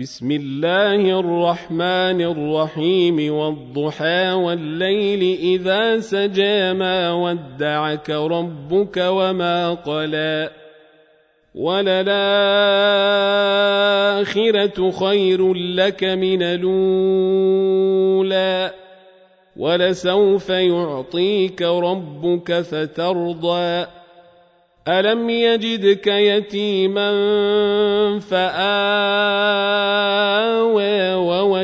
بسم الله الرحمن الرحيم والضحى والليل إذا سجى ما ودعك ربك وما قلى وللآخرة خير لك من الأولى ولسوف يعطيك ربك فترضى ألم يجدك يتيما فآوى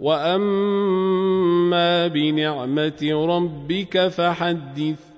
واما بنعمه ربك فحدث